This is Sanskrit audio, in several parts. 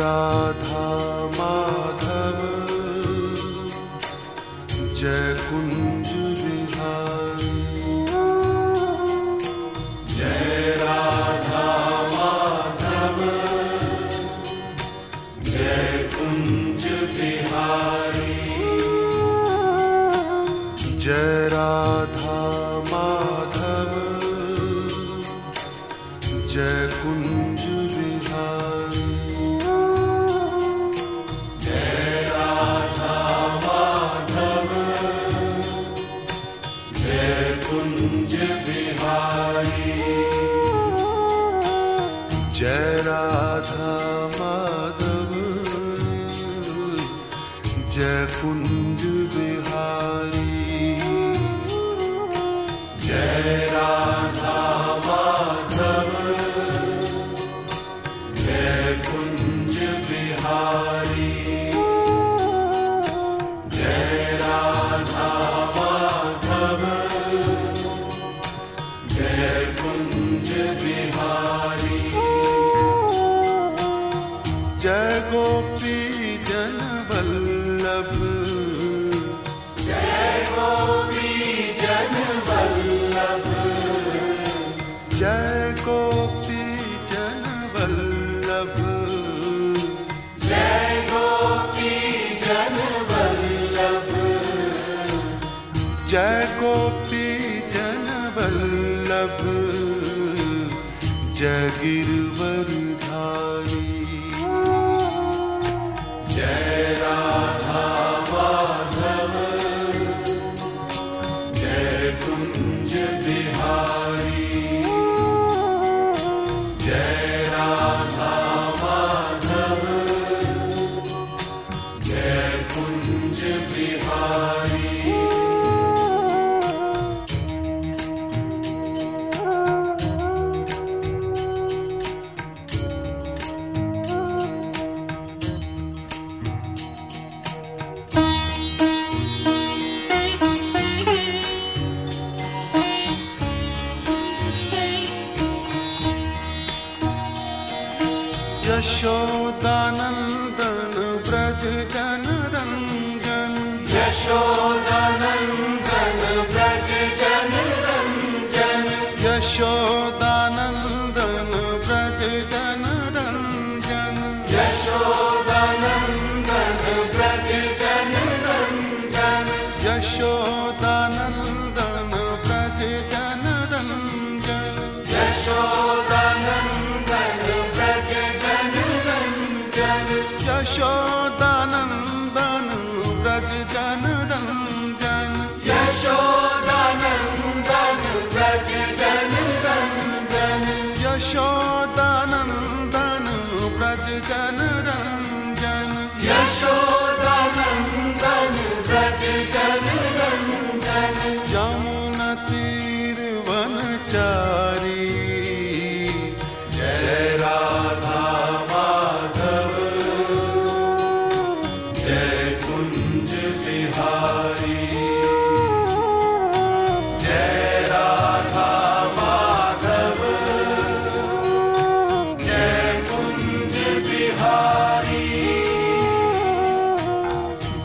राधा माधव जय कुञ्ज विहारी जय राधा जय कुञ्ज विहारी जय राधा show. जान रहा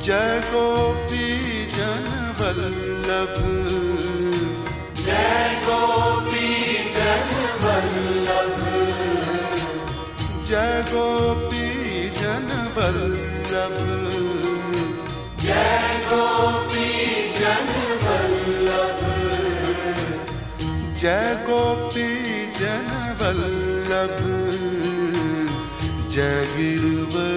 जय गोपी जन वल्लभ जय गोपी जन वल्लभ जय गोपी जन वल्लभ जय गोपी जन वल्लभ जय गोपी जन वल्लभ जय गिरुवर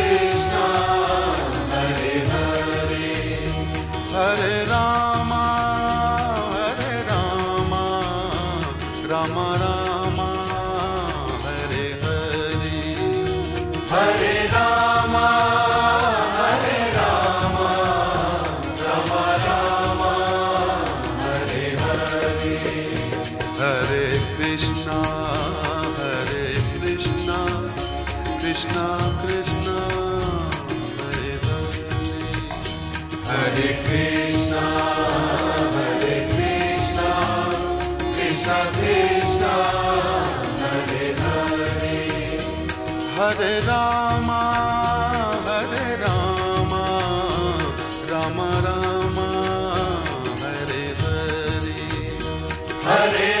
Hare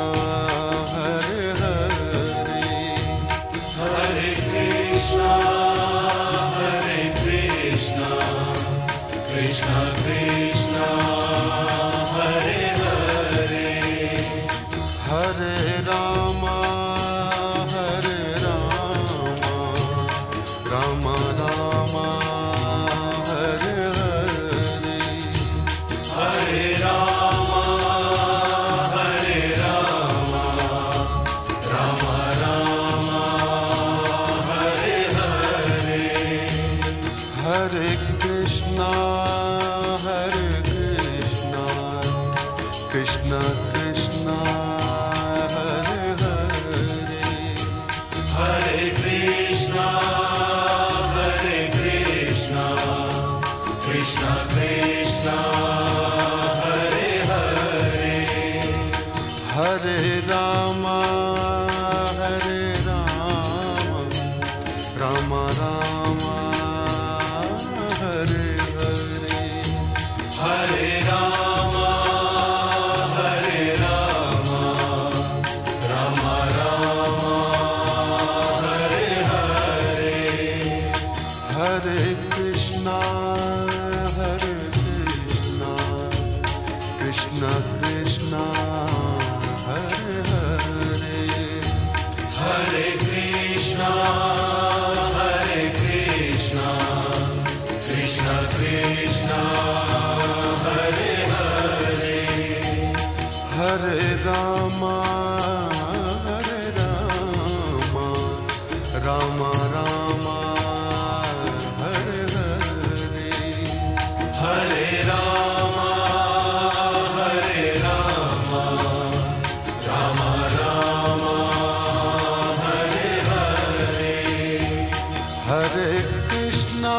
Hare Rama, Hare Krishna,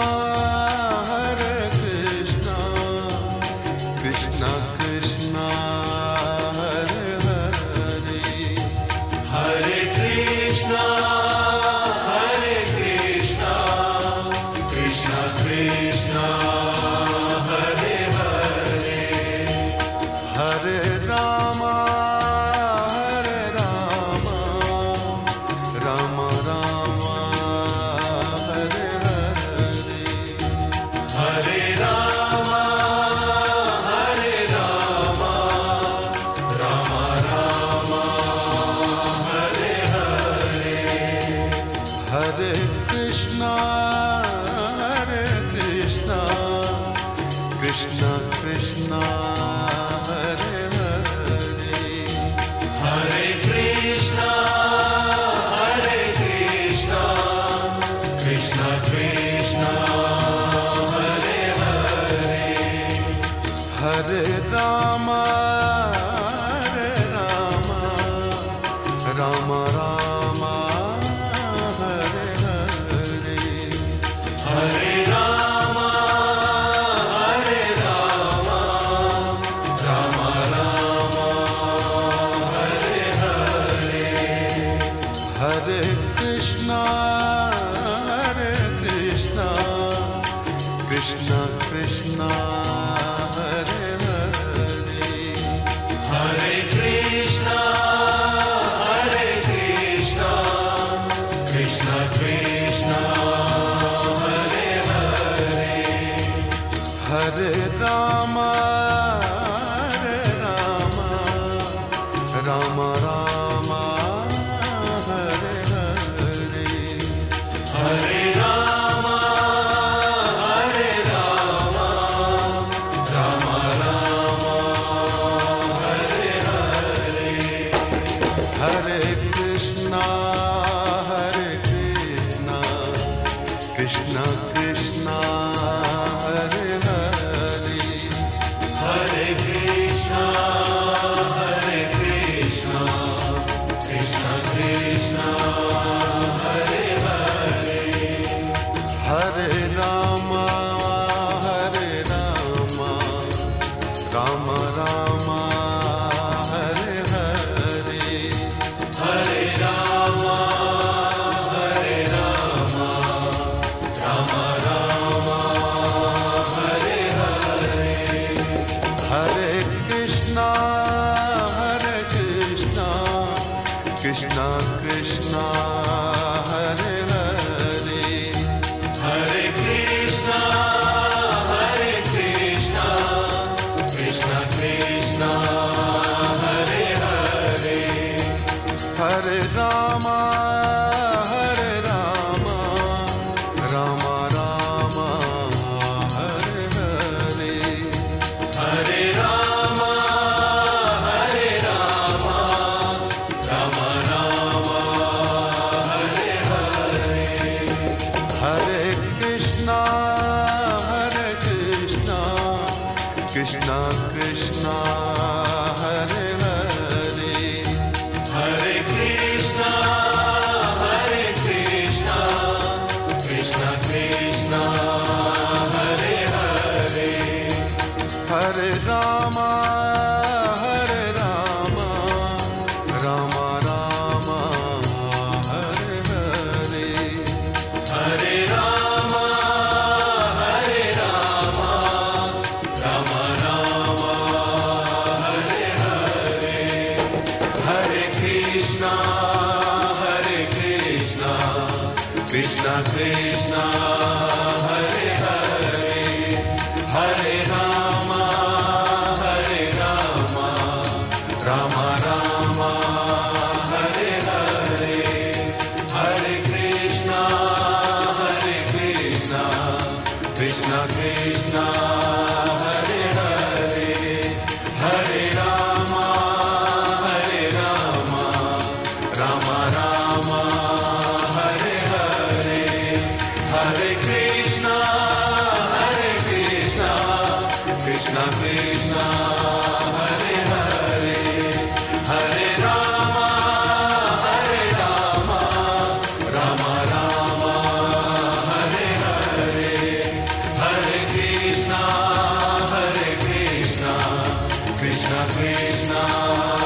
Krishna हरे Krishna, Krishna Krishna.